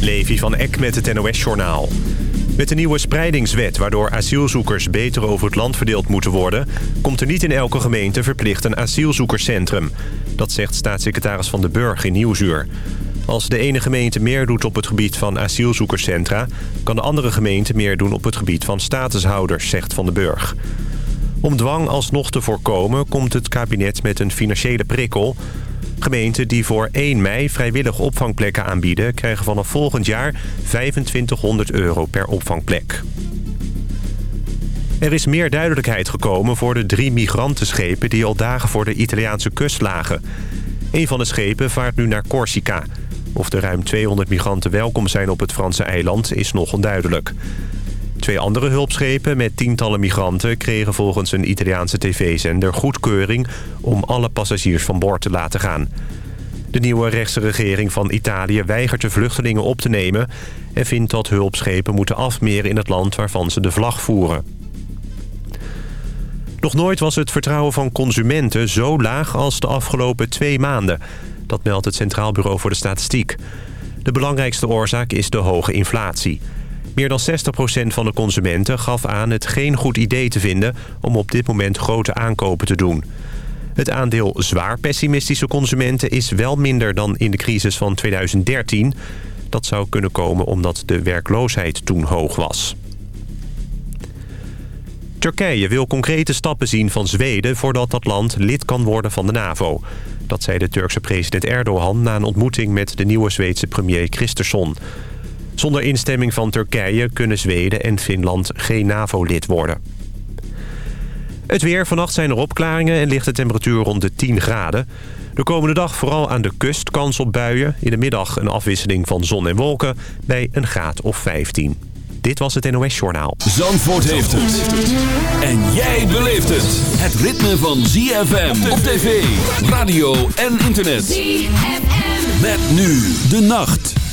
Levi van Eck met het NOS-journaal. Met de nieuwe spreidingswet waardoor asielzoekers beter over het land verdeeld moeten worden... komt er niet in elke gemeente verplicht een asielzoekerscentrum. Dat zegt staatssecretaris Van den Burg in Nieuwsuur. Als de ene gemeente meer doet op het gebied van asielzoekerscentra... kan de andere gemeente meer doen op het gebied van statushouders, zegt Van den Burg. Om dwang alsnog te voorkomen komt het kabinet met een financiële prikkel... Gemeenten die voor 1 mei vrijwillig opvangplekken aanbieden... krijgen vanaf volgend jaar 2500 euro per opvangplek. Er is meer duidelijkheid gekomen voor de drie migrantenschepen... die al dagen voor de Italiaanse kust lagen. Een van de schepen vaart nu naar Corsica. Of de ruim 200 migranten welkom zijn op het Franse eiland is nog onduidelijk. Twee andere hulpschepen met tientallen migranten kregen volgens een Italiaanse tv-zender goedkeuring om alle passagiers van boord te laten gaan. De nieuwe rechtse regering van Italië weigert de vluchtelingen op te nemen... en vindt dat hulpschepen moeten afmeren in het land waarvan ze de vlag voeren. Nog nooit was het vertrouwen van consumenten zo laag als de afgelopen twee maanden. Dat meldt het Centraal Bureau voor de Statistiek. De belangrijkste oorzaak is de hoge inflatie. Meer dan 60% van de consumenten gaf aan het geen goed idee te vinden... om op dit moment grote aankopen te doen. Het aandeel zwaar pessimistische consumenten is wel minder dan in de crisis van 2013. Dat zou kunnen komen omdat de werkloosheid toen hoog was. Turkije wil concrete stappen zien van Zweden voordat dat land lid kan worden van de NAVO. Dat zei de Turkse president Erdogan na een ontmoeting met de nieuwe Zweedse premier Kristersson. Zonder instemming van Turkije kunnen Zweden en Finland geen NAVO-lid worden. Het weer. Vannacht zijn er opklaringen en ligt de temperatuur rond de 10 graden. De komende dag vooral aan de kust kans op buien. In de middag een afwisseling van zon en wolken bij een graad of 15. Dit was het NOS Journaal. Zandvoort heeft het. En jij beleeft het. Het ritme van ZFM op tv, radio en internet. ZFM. Met nu de nacht.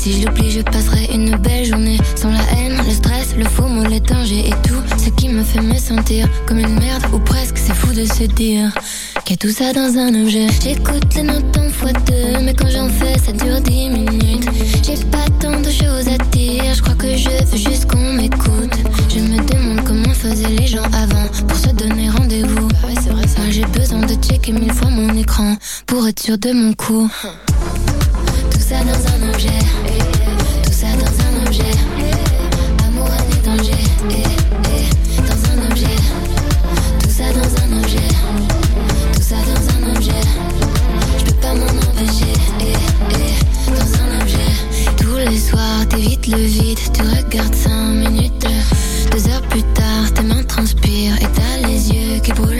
Si je l'oublie, je passerai une belle journée. Sans la haine, le stress, le faux mot, les dangers et tout ce qui me fait me sentir comme une merde ou presque. C'est fou de se dire qu'il y a tout ça dans un objet. J'écoute les notes en fois deux, mais quand j'en fais, ça dure dix minutes. J'ai pas tant de choses à dire, je crois que je veux juste qu'on m'écoute. Je me demande comment faisaient les gens avant pour se donner rendez-vous. Moi j'ai besoin de checker mille fois mon écran pour être sûr de mon coup. Tout ça dans un objet, tout ça dans un objet. Amour, et danger, dans un objet. Tout ça dans un objet, tout ça dans un objet. Je peux pas m'en empêcher, dans un objet. Tous les soirs, t'évites le vide, tu regardes cinq minutes. Deux heures plus tard, tes mains transpirent et t'as les yeux qui brûlent.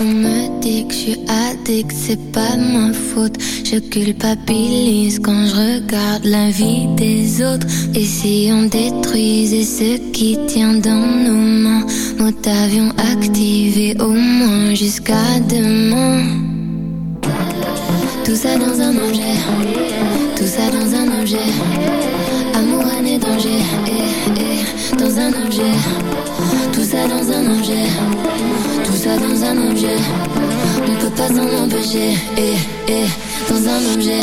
On me dit que je suis addict, c'est pas ma faute. Je culpabilise quand je regarde la vie des autres. Et si on détruisait ce qui tient dans nos mains, nous t'avions activé au moins jusqu'à demain. Tout ça dans un objet, tout ça dans un objet. Amour, et danger, eh, eh, dans un objet. Tout ça dans un objet, tout ça dans un objet. On peut pas s'en empêcher, eh, eh, dans un objet.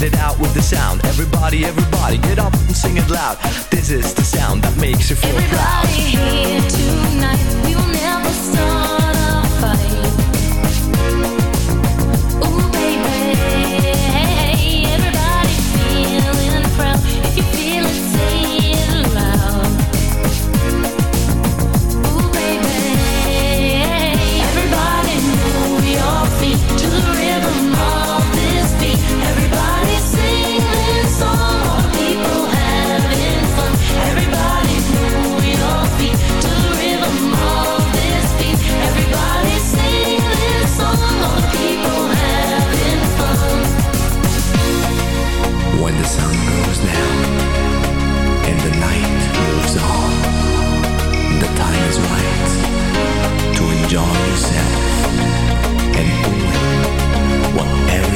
Check it out with the sound. Everybody, everybody, get up and sing it loud. This is the sound that makes you feel everybody proud. here tonight, we will never start a fight. Enjoy yourself and doing whatever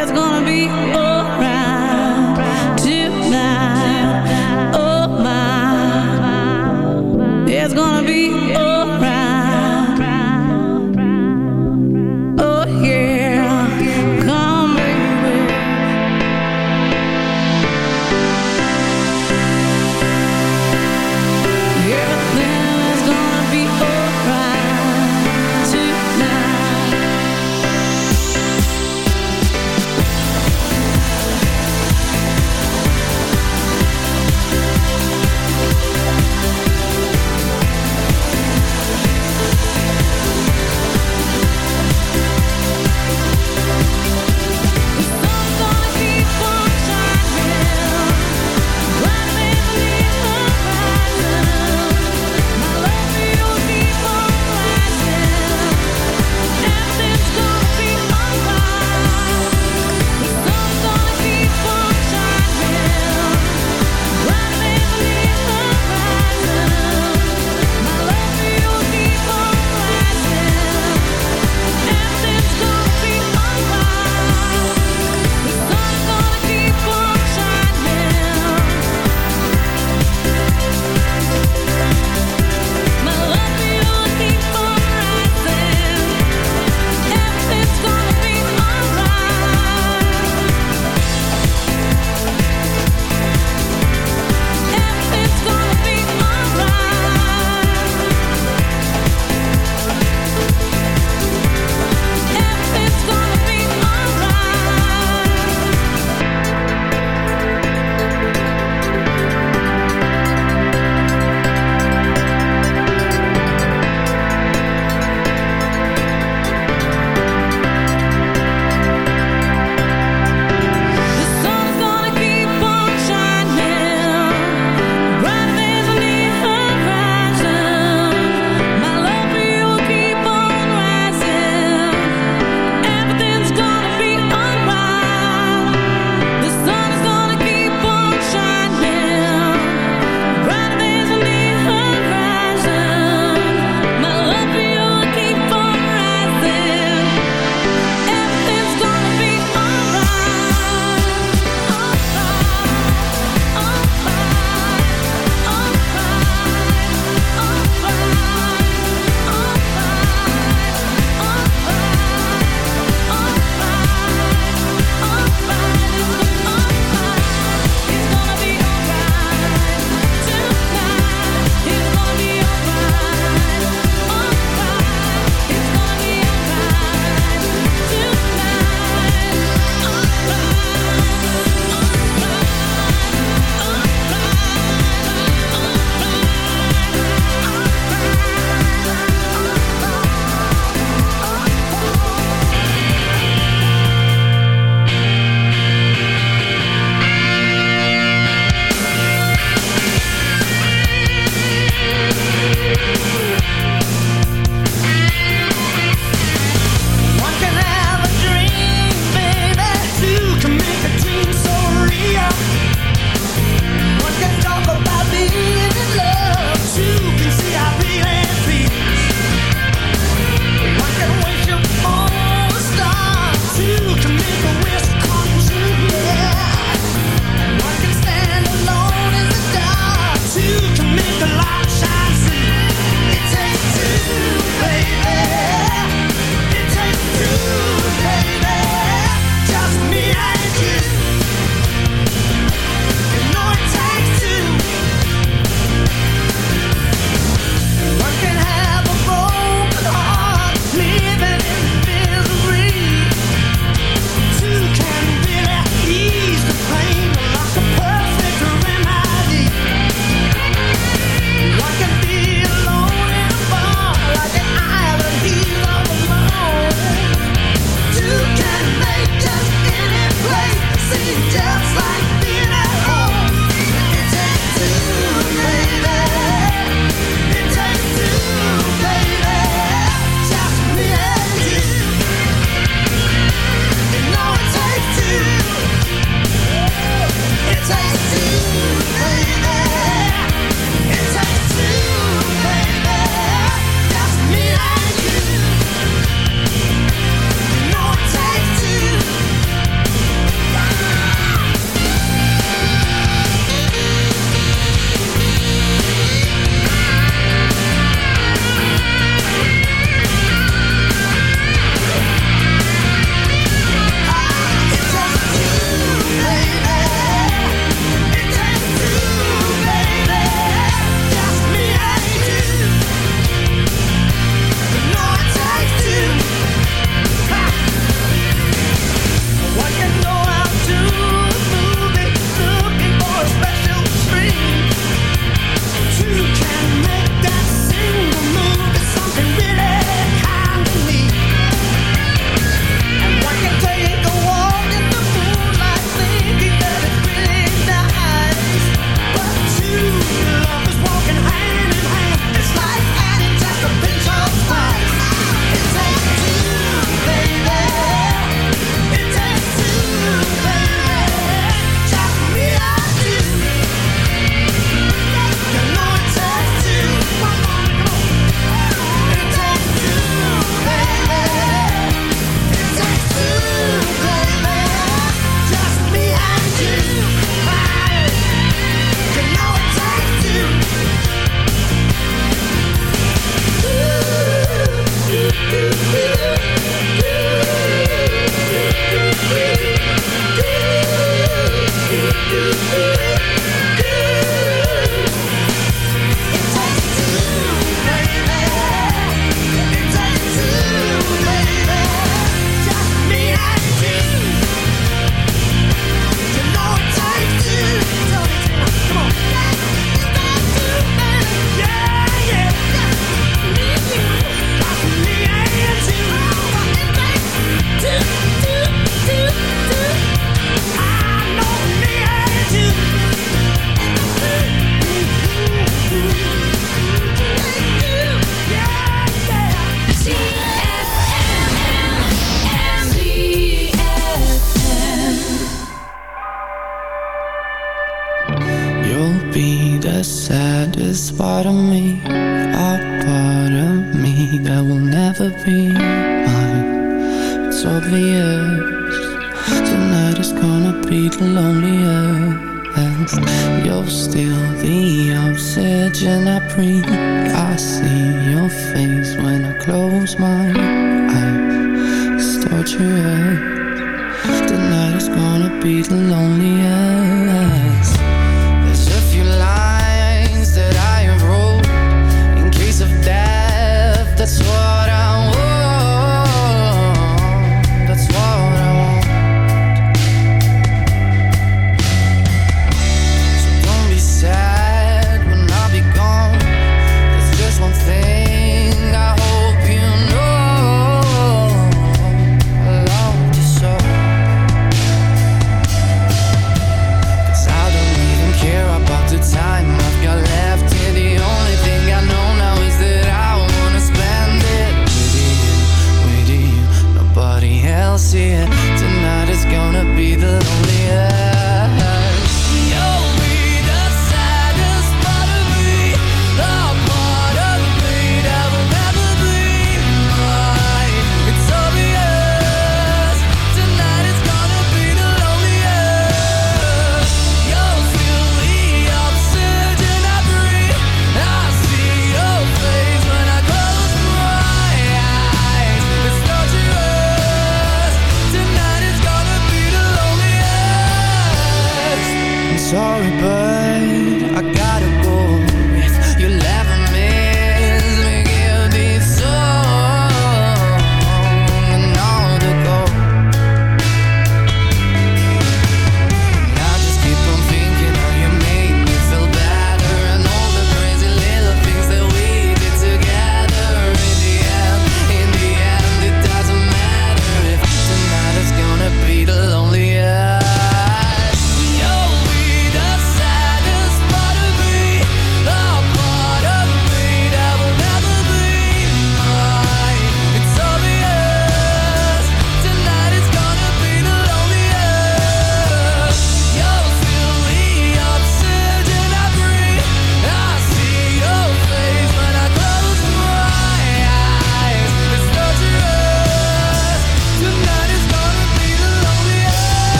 It's gonna be alright tonight. Oh my, it's gonna be.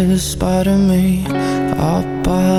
Saddest part of me A part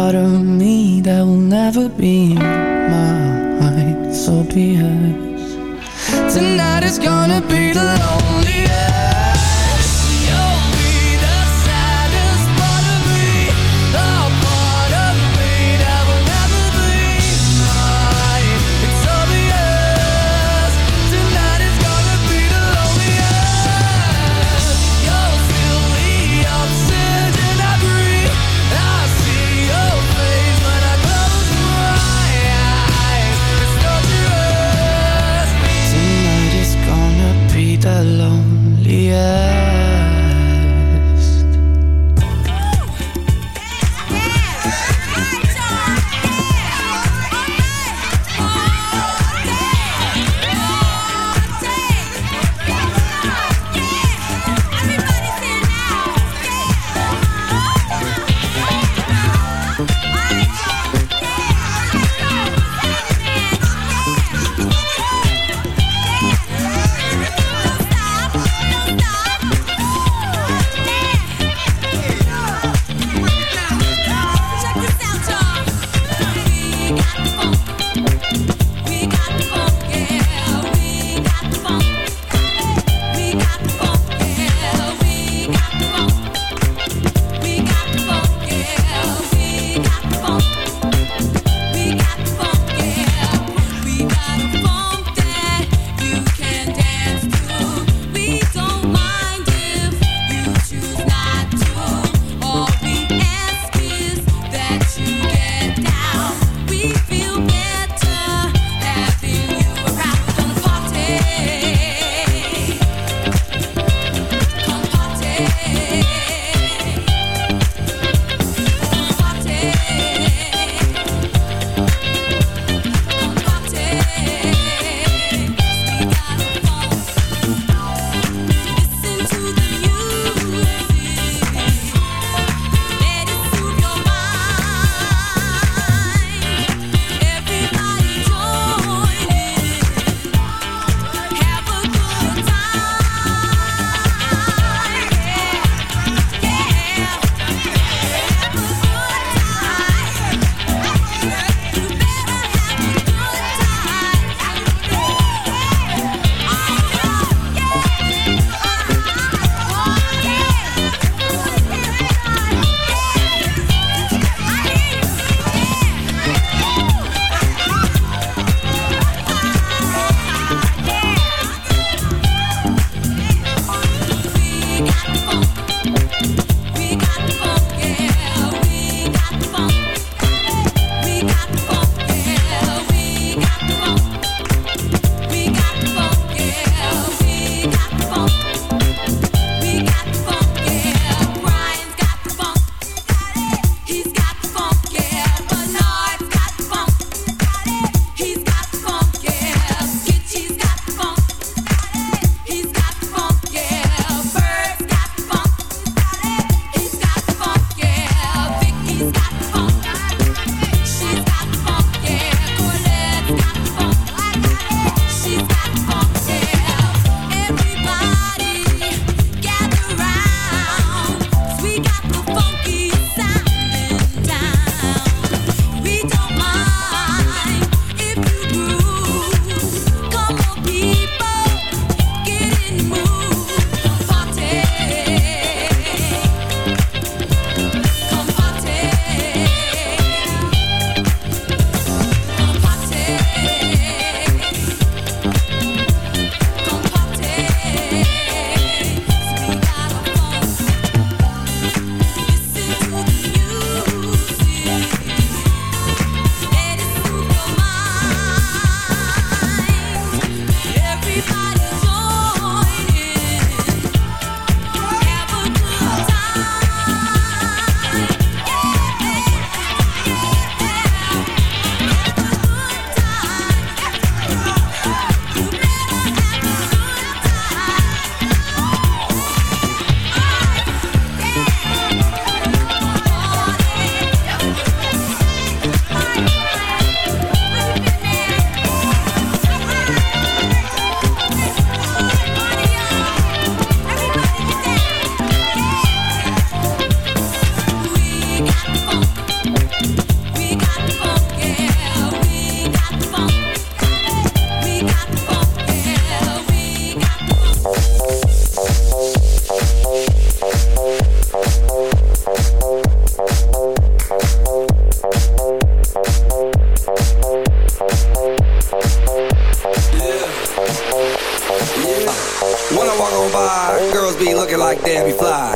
girls be looking like Debbie Fly.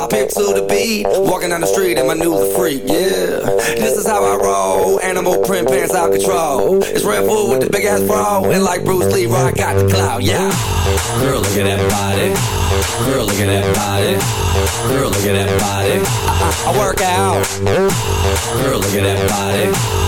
I pimp to the beat, walking down the street and my news a freak, yeah. This is how I roll, animal print pants out control. It's Red Bull with the big ass bra, and like Bruce Lee, I got the clout, yeah. Girl, look at that body. Girl, look at that body. Girl, look at that body. I, I, I work out. Girl, look at that body.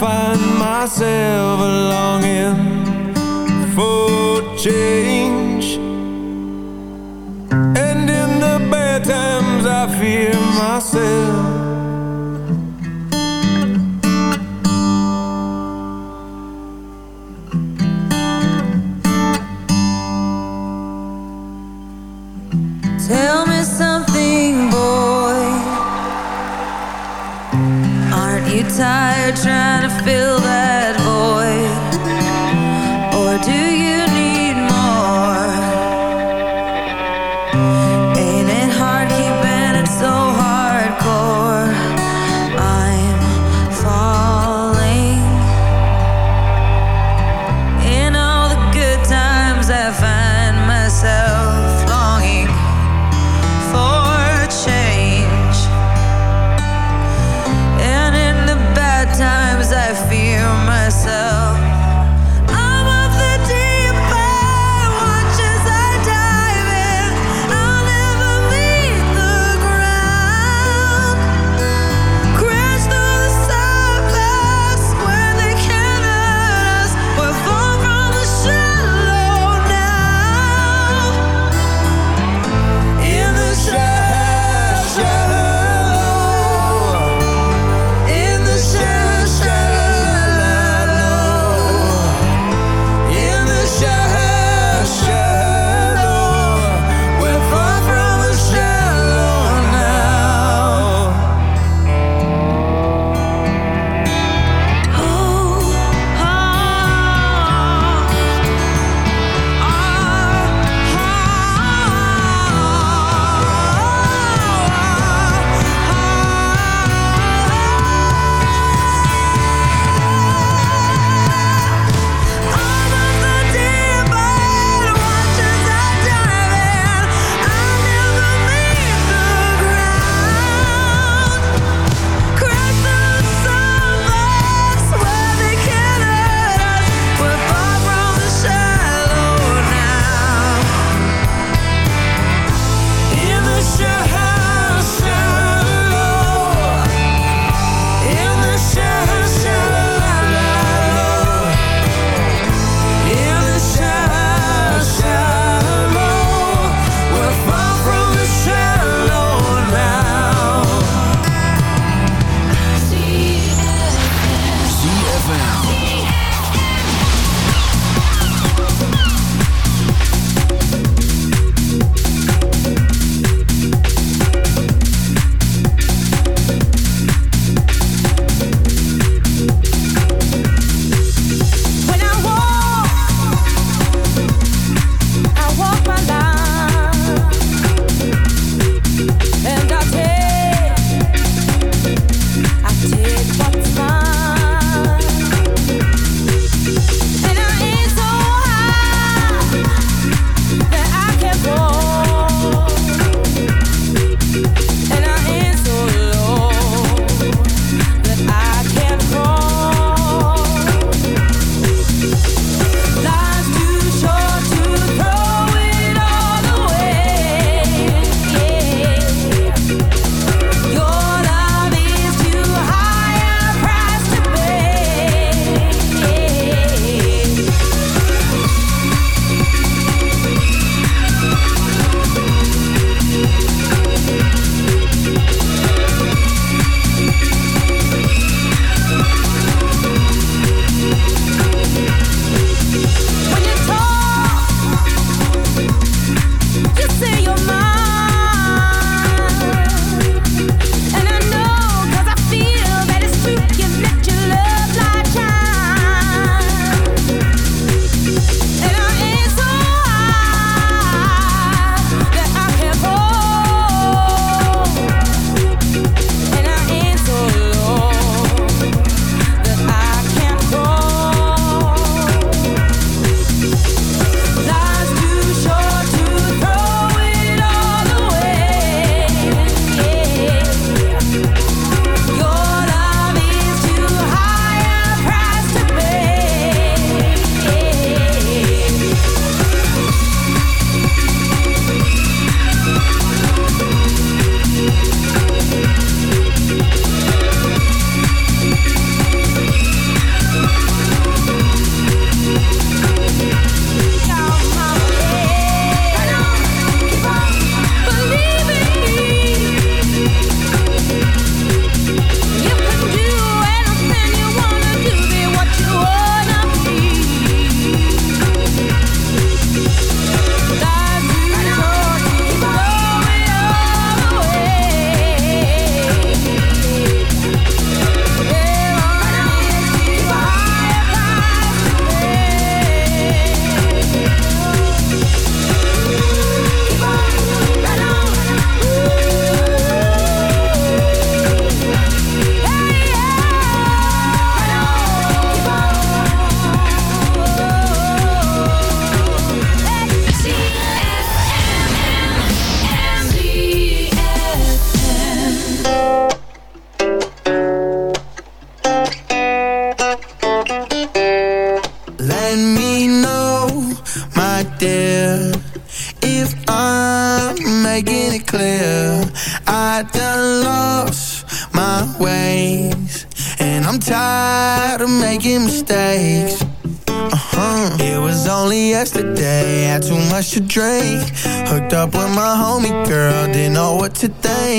Find myself longing for change. Myself.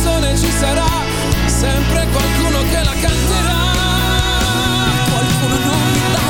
canzone ci sarà sempre qualcuno che la canterà. Qualcuno non mi dà